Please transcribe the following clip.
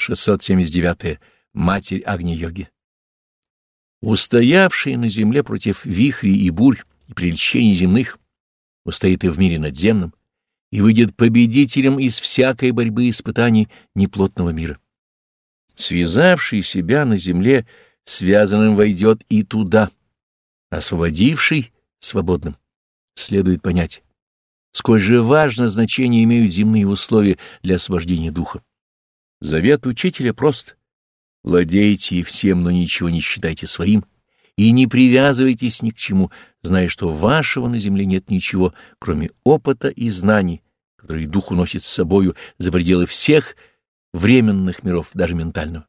679. -е. Матерь Агни-йоги. Устоявший на земле против вихрей и бурь и прельщений земных, устоит и в мире надземном, и выйдет победителем из всякой борьбы и испытаний неплотного мира. Связавший себя на земле, связанным войдет и туда, освободивший — свободным. Следует понять, сколь же важно значение имеют земные условия для освобождения духа. Завет учителя прост. Владейте всем, но ничего не считайте своим, и не привязывайтесь ни к чему, зная, что вашего на земле нет ничего, кроме опыта и знаний, которые дух уносит с собою за пределы всех временных миров, даже ментального.